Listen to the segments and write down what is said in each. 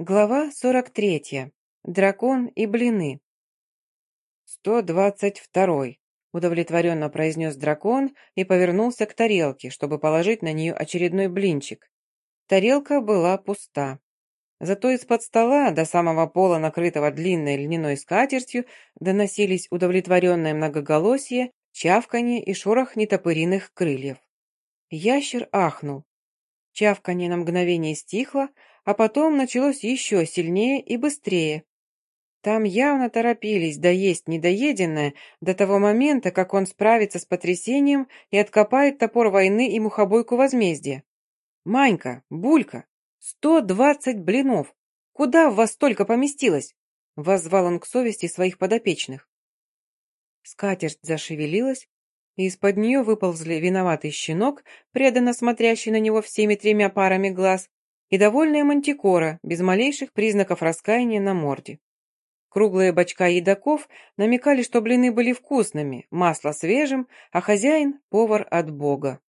Глава 43. Дракон и блины. «Сто двадцать второй», — удовлетворенно произнес дракон и повернулся к тарелке, чтобы положить на нее очередной блинчик. Тарелка была пуста. Зато из-под стола до самого пола, накрытого длинной льняной скатертью, доносились удовлетворенное многоголосие, чавканье и шорох нетопыриных крыльев. Ящер ахнул. Чавканье на мгновение стихло, а потом началось еще сильнее и быстрее. Там явно торопились доесть недоеденное до того момента, как он справится с потрясением и откопает топор войны и мухобойку возмездия. «Манька, Булька, сто двадцать блинов! Куда в вас столько поместилось?» — воззвал он к совести своих подопечных. Скатерть зашевелилась, и из-под нее выползли виноватый щенок, преданно смотрящий на него всеми тремя парами глаз, и довольная мантикора, без малейших признаков раскаяния на морде. Круглые бочка едоков намекали, что блины были вкусными, масло свежим, а хозяин — повар от бога.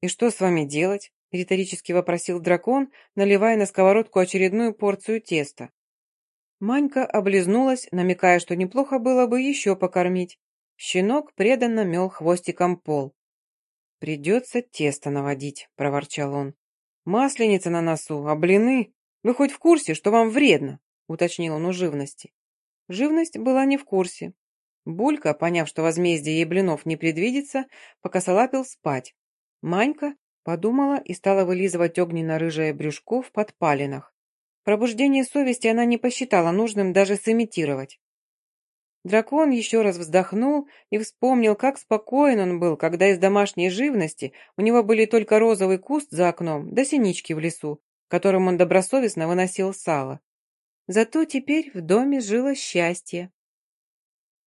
«И что с вами делать?» — риторически вопросил дракон, наливая на сковородку очередную порцию теста. Манька облизнулась, намекая, что неплохо было бы еще покормить. Щенок преданно мел хвостиком пол. «Придется тесто наводить», — проворчал он. «Масленица на носу, а блины? Вы хоть в курсе, что вам вредно?» — уточнил он у живности. Живность была не в курсе. Булька, поняв, что возмездие ей блинов не предвидится, покосолапил спать. Манька подумала и стала вылизывать огненно-рыжее брюшко в подпалинах. Пробуждение совести она не посчитала нужным даже сымитировать. Дракон еще раз вздохнул и вспомнил, как спокоен он был, когда из домашней живности у него были только розовый куст за окном да синички в лесу, которым он добросовестно выносил сало. Зато теперь в доме жило счастье.